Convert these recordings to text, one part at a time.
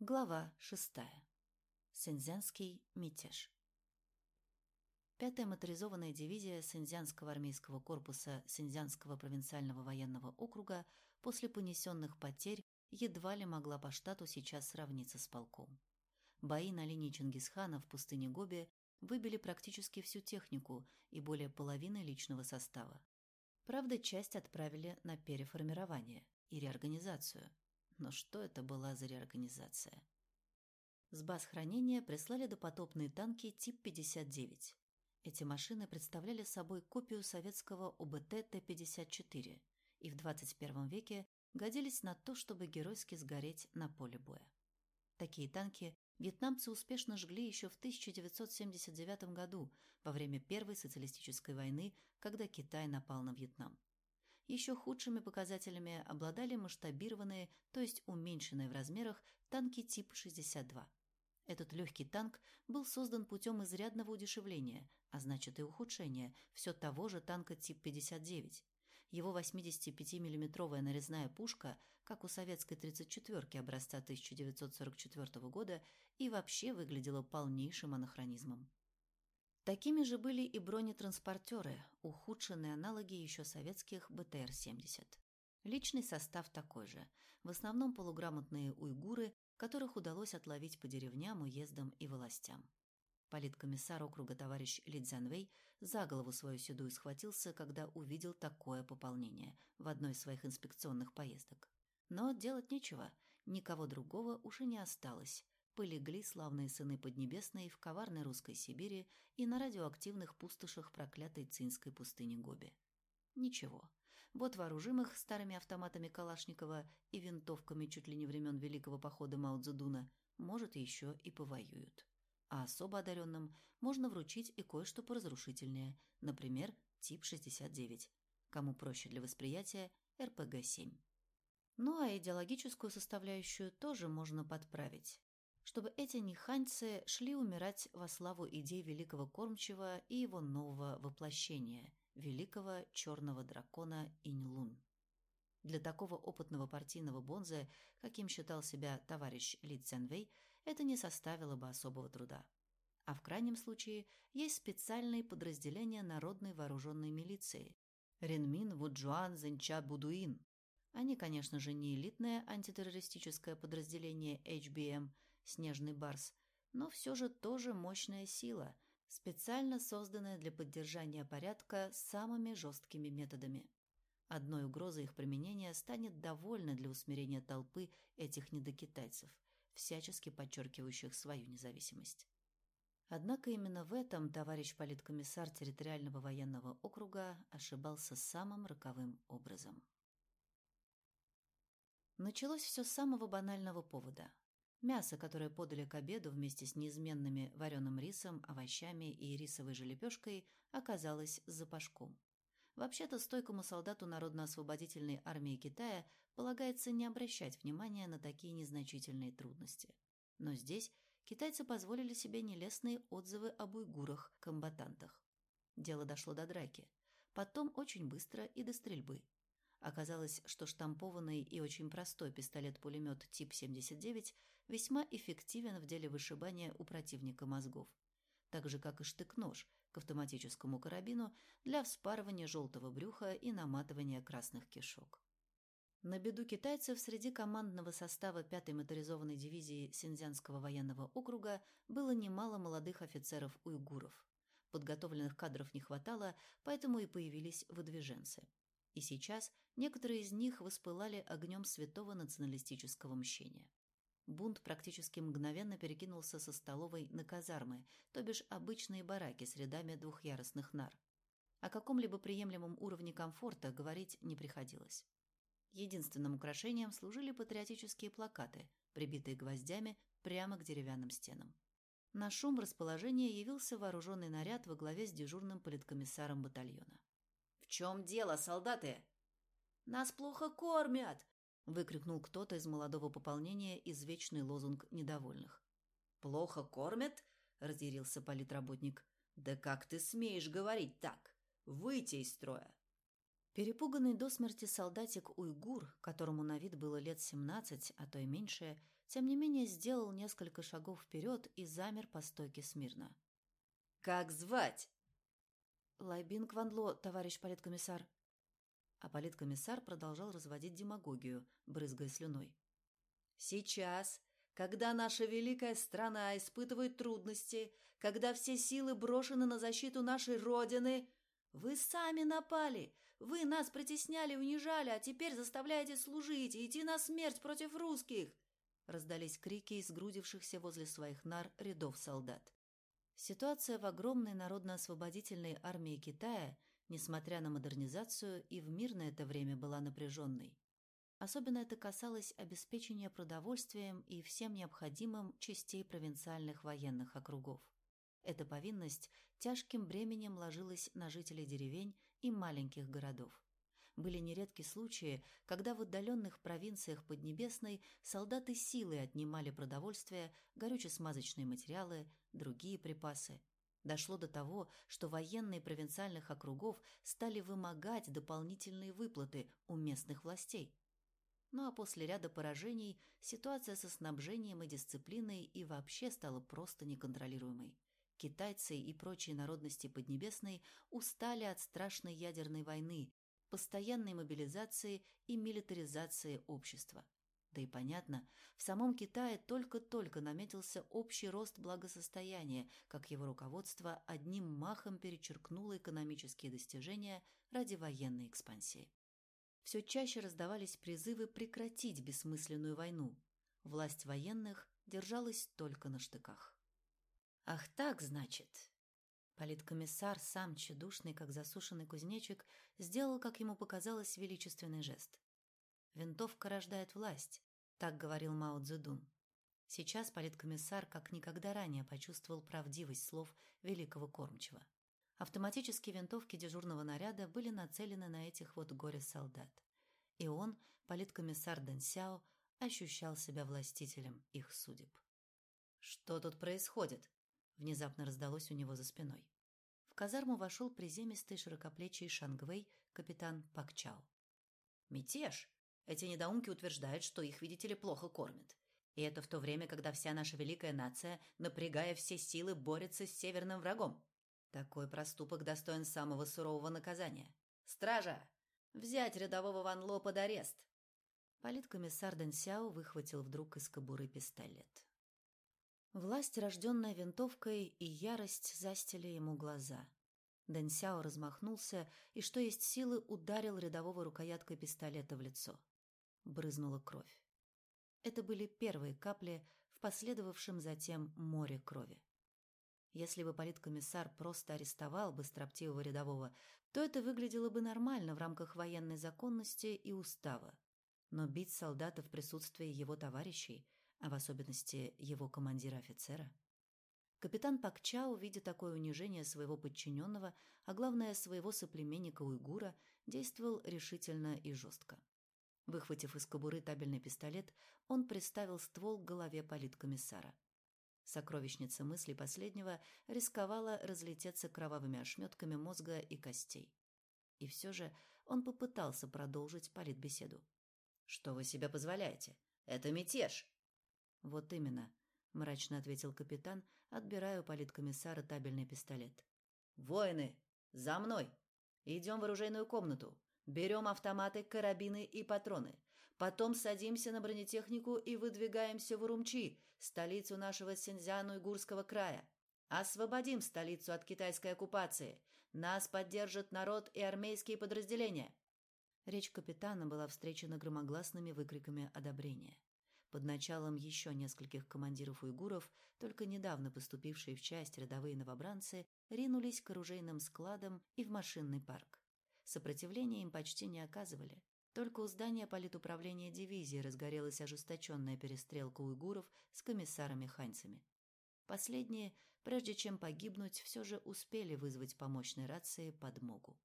Глава шестая. Синьцзянский мятеж. Пятая моторизованная дивизия Синьцзянского армейского корпуса Синьцзянского провинциального военного округа после понесенных потерь едва ли могла по штату сейчас сравниться с полком. Бои на линии Чингисхана в пустыне Гоби выбили практически всю технику и более половины личного состава. Правда, часть отправили на переформирование и реорганизацию – но что это была за реорганизация? С баз хранения прислали допотопные танки тип 59. Эти машины представляли собой копию советского ОБТ Т-54 и в 21 веке годились на то, чтобы геройски сгореть на поле боя. Такие танки вьетнамцы успешно жгли еще в 1979 году во время Первой социалистической войны, когда Китай напал на Вьетнам. Еще худшими показателями обладали масштабированные, то есть уменьшенные в размерах, танки тип 62. Этот легкий танк был создан путем изрядного удешевления, а значит и ухудшения, все того же танка тип 59. Его 85 миллиметровая нарезная пушка, как у советской 34-ки образца 1944 года, и вообще выглядела полнейшим анахронизмом. Такими же были и бронетранспортеры, ухудшенные аналоги еще советских БТР-70. Личный состав такой же, в основном полуграмотные уйгуры, которых удалось отловить по деревням, уездам и властям. Политкомиссар округа товарищ Ли Цзянвэй за голову свою седую схватился, когда увидел такое пополнение в одной из своих инспекционных поездок. Но делать нечего, никого другого уже не осталось, полегли славные сыны Поднебесной в коварной русской Сибири и на радиоактивных пустошах проклятой цинской пустыни Гоби. Ничего, вот вооружим их старыми автоматами Калашникова и винтовками чуть ли не времен Великого похода Мао Цзэдуна, может, еще и повоюют. А особо одаренным можно вручить и кое-что поразрушительнее, например, тип 69, кому проще для восприятия РПГ-7. Ну а идеологическую составляющую тоже можно подправить чтобы эти ниханьцы шли умирать во славу идей великого кормчего и его нового воплощения, великого черного дракона Иньлун. Для такого опытного партийного бонза, каким считал себя товарищ Ли Цзэнвэй, это не составило бы особого труда. А в крайнем случае есть специальные подразделения народной вооруженной милиции – Ренмин Вуджуан Зенча Будуин. Они, конечно же, не элитное антитеррористическое подразделение HBM – снежный барс, но все же тоже мощная сила, специально созданная для поддержания порядка самыми жесткими методами. Одной угрозой их применения станет довольно для усмирения толпы этих недокитайцев, всячески подчеркивающих свою независимость. Однако именно в этом товарищ политкомиссар территориального военного округа ошибался самым роковым образом. Началось все с самого банального повода. Мясо, которое подали к обеду вместе с неизменными вареным рисом, овощами и рисовой же лепешкой, оказалось с запашком. Вообще-то стойкому солдату Народно-освободительной армии Китая полагается не обращать внимания на такие незначительные трудности. Но здесь китайцы позволили себе нелестные отзывы об уйгурах-комбатантах. Дело дошло до драки. Потом очень быстро и до стрельбы. Оказалось, что штампованный и очень простой пистолет-пулемет тип 79 весьма эффективен в деле вышибания у противника мозгов, так же, как и штык-нож к автоматическому карабину для вспарывания желтого брюха и наматывания красных кишок. На беду китайцев среди командного состава 5-й моторизованной дивизии Синьцзянского военного округа было немало молодых офицеров-уйгуров. Подготовленных кадров не хватало, поэтому и появились выдвиженцы. И сейчас некоторые из них воспылали огнем святого националистического мщения. Бунт практически мгновенно перекинулся со столовой на казармы, то бишь обычные бараки с рядами двухъярусных нар. О каком-либо приемлемом уровне комфорта говорить не приходилось. Единственным украшением служили патриотические плакаты, прибитые гвоздями прямо к деревянным стенам. На шум расположения явился вооруженный наряд во главе с дежурным политкомиссаром батальона. «В чем дело, солдаты?» «Нас плохо кормят!» Выкрикнул кто-то из молодого пополнения извечный лозунг недовольных. «Плохо кормят?» – разъярился политработник. «Да как ты смеешь говорить так? Выйти из строя!» Перепуганный до смерти солдатик-уйгур, которому на вид было лет семнадцать, а то и меньше, тем не менее сделал несколько шагов вперед и замер по стойке смирно. «Как звать?» «Лайбин Кванло, товарищ политкомиссар». А политкомиссар продолжал разводить демагогию, брызгая слюной. «Сейчас, когда наша великая страна испытывает трудности, когда все силы брошены на защиту нашей Родины, вы сами напали, вы нас притесняли, унижали, а теперь заставляете служить и идти на смерть против русских!» Раздались крики из грудившихся возле своих нар рядов солдат. Ситуация в огромной народно-освободительной армии Китая, несмотря на модернизацию, и в мирное это время была напряженной. Особенно это касалось обеспечения продовольствием и всем необходимым частей провинциальных военных округов. Эта повинность тяжким бременем ложилась на жителей деревень и маленьких городов. Были нередки случаи, когда в отдаленных провинциях Поднебесной солдаты силой отнимали продовольствие, горюче-смазочные материалы, другие припасы. Дошло до того, что военные провинциальных округов стали вымогать дополнительные выплаты у местных властей. Ну а после ряда поражений ситуация со снабжением и дисциплиной и вообще стала просто неконтролируемой. Китайцы и прочие народности Поднебесной устали от страшной ядерной войны, постоянной мобилизации и милитаризации общества. Да и понятно, в самом Китае только-только наметился общий рост благосостояния, как его руководство одним махом перечеркнуло экономические достижения ради военной экспансии. Все чаще раздавались призывы прекратить бессмысленную войну. Власть военных держалась только на штыках. «Ах так, значит!» Политкомиссар, сам тщедушный, как засушенный кузнечик, сделал, как ему показалось, величественный жест. «Винтовка рождает власть», — так говорил Мао Цзэдун. Сейчас политкомиссар как никогда ранее почувствовал правдивость слов великого кормчего. Автоматические винтовки дежурного наряда были нацелены на этих вот горе-солдат. И он, политкомиссар Дэн Сяо, ощущал себя властителем их судеб. «Что тут происходит?» внезапно раздалось у него за спиной. В казарму вошел приземистый широкоплечий Шангвей, капитан Пакчао. «Мятеж! Эти недоумки утверждают, что их, видите ли, плохо кормят. И это в то время, когда вся наша великая нация, напрягая все силы, борется с северным врагом. Такой проступок достоин самого сурового наказания. Стража! Взять рядового Ван Ло под арест!» Политкомиссар Дэн Сяо выхватил вдруг из кобуры пистолет. Власть, рожденная винтовкой, и ярость застили ему глаза. Дэн Сяо размахнулся и, что есть силы, ударил рядового рукояткой пистолета в лицо. Брызнула кровь. Это были первые капли в последовавшем затем море крови. Если бы политкомиссар просто арестовал бы строптивого рядового, то это выглядело бы нормально в рамках военной законности и устава. Но бить солдата в присутствии его товарищей – а в особенности его командира-офицера. Капитан Пакчао, видя такое унижение своего подчиненного, а главное своего соплеменника-уйгура, действовал решительно и жестко. Выхватив из кобуры табельный пистолет, он приставил ствол к голове политкомиссара. Сокровищница мыслей последнего рисковала разлететься кровавыми ошметками мозга и костей. И все же он попытался продолжить политбеседу. «Что вы себе позволяете? Это мятеж!» «Вот именно», — мрачно ответил капитан, отбирая у политкомиссара табельный пистолет. «Воины, за мной! Идем в оружейную комнату. Берем автоматы, карабины и патроны. Потом садимся на бронетехнику и выдвигаемся в Урумчи, столицу нашего Синьцзян-Уйгурского края. Освободим столицу от китайской оккупации. Нас поддержат народ и армейские подразделения». Речь капитана была встречена громогласными выкриками одобрения под началом еще нескольких командиров уйгуров, только недавно поступившие в часть рядовые новобранцы, ринулись к оружейным складам и в машинный парк. Сопротивления им почти не оказывали. Только у здания политуправления дивизии разгорелась ожесточенная перестрелка уйгуров с комиссарами-ханьцами. Последние, прежде чем погибнуть, все же успели вызвать по мощной рации подмогу.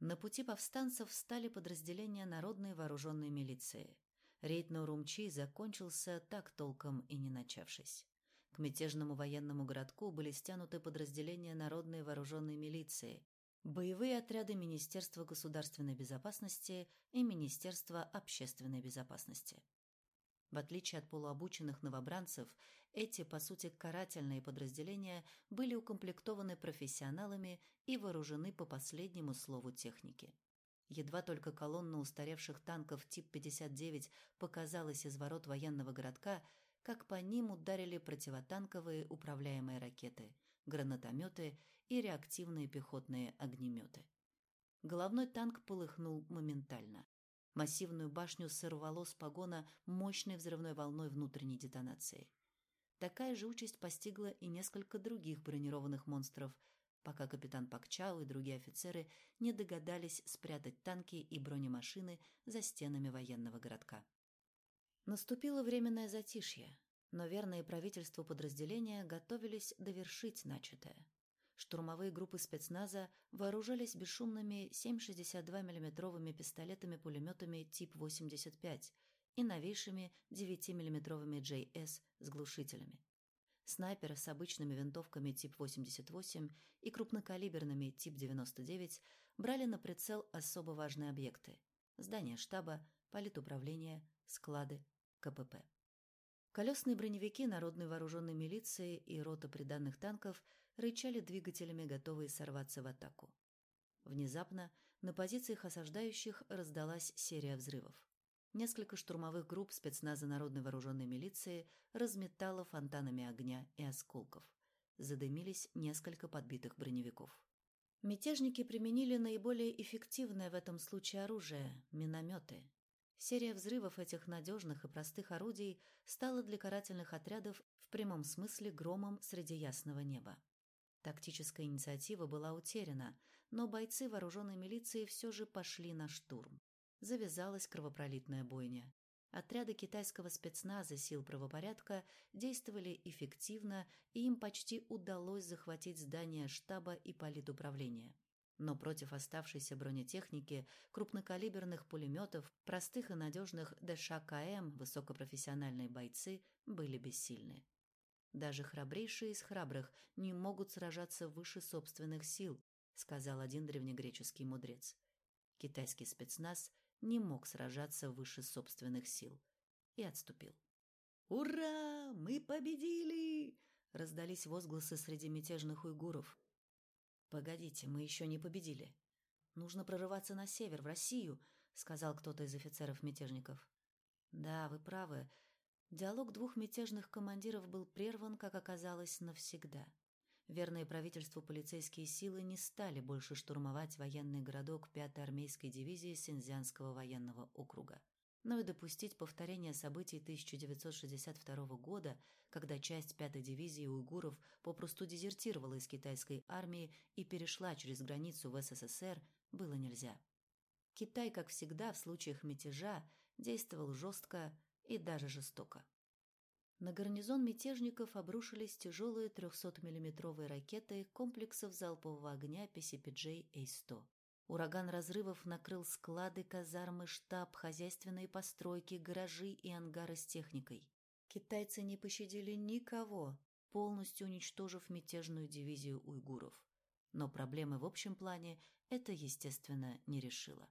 На пути повстанцев встали подразделения народной вооруженной милиции. Рейд на Урумчи закончился так толком и не начавшись. К мятежному военному городку были стянуты подразделения Народной вооруженной милиции, боевые отряды Министерства государственной безопасности и Министерства общественной безопасности. В отличие от полуобученных новобранцев, эти, по сути, карательные подразделения были укомплектованы профессионалами и вооружены по последнему слову техники. Едва только колонна устаревших танков тип 59 показалась из ворот военного городка, как по ним ударили противотанковые управляемые ракеты, гранатометы и реактивные пехотные огнеметы. Головной танк полыхнул моментально. Массивную башню сорвало с погона мощной взрывной волной внутренней детонации. Такая же участь постигла и несколько других бронированных монстров, пока капитан Пакчау и другие офицеры не догадались спрятать танки и бронемашины за стенами военного городка. Наступило временное затишье, но верные правительству подразделения готовились довершить начатое. Штурмовые группы спецназа вооружались бесшумными 7,62 миллиметровыми пистолетами-пулеметами тип 85 и новейшими 9 миллиметровыми JS с глушителями. Снайперы с обычными винтовками тип 88 и крупнокалиберными тип 99 брали на прицел особо важные объекты – здания штаба, политуправления, склады, КПП. Колесные броневики народной вооруженной милиции и рота приданных танков рычали двигателями, готовые сорваться в атаку. Внезапно на позициях осаждающих раздалась серия взрывов. Несколько штурмовых групп спецназа народной вооруженной милиции разметало фонтанами огня и осколков. Задымились несколько подбитых броневиков. Мятежники применили наиболее эффективное в этом случае оружие – минометы, Серия взрывов этих надежных и простых орудий стала для карательных отрядов в прямом смысле громом среди ясного неба. Тактическая инициатива была утеряна, но бойцы вооруженной милиции все же пошли на штурм. Завязалась кровопролитная бойня. Отряды китайского спецназа сил правопорядка действовали эффективно, и им почти удалось захватить здание штаба и политуправления. Но против оставшейся бронетехники, крупнокалиберных пулеметов, простых и надежных ДШКМ высокопрофессиональные бойцы были бессильны. Даже храбрейшие из храбрых не могут сражаться выше собственных сил, сказал один древнегреческий мудрец. Китайский спецназ не мог сражаться выше собственных сил и отступил. «Ура! Мы победили!» раздались возгласы среди мятежных уйгуров. «Погодите, мы еще не победили. Нужно прорываться на север, в Россию», — сказал кто-то из офицеров-мятежников. «Да, вы правы. Диалог двух мятежных командиров был прерван, как оказалось, навсегда. Верные правительству полицейские силы не стали больше штурмовать военный городок 5-й армейской дивизии Синьцзянского военного округа но и допустить повторение событий 1962 года, когда часть 5-й дивизии уйгуров попросту дезертировала из китайской армии и перешла через границу в СССР, было нельзя. Китай, как всегда в случаях мятежа, действовал жестко и даже жестоко. На гарнизон мятежников обрушились тяжелые 300-миллиметровые ракеты комплексов залпового огня PCPJ A-100. Ураган разрывов накрыл склады, казармы, штаб, хозяйственные постройки, гаражи и ангары с техникой. Китайцы не пощадили никого, полностью уничтожив мятежную дивизию уйгуров. Но проблемы в общем плане это, естественно, не решило.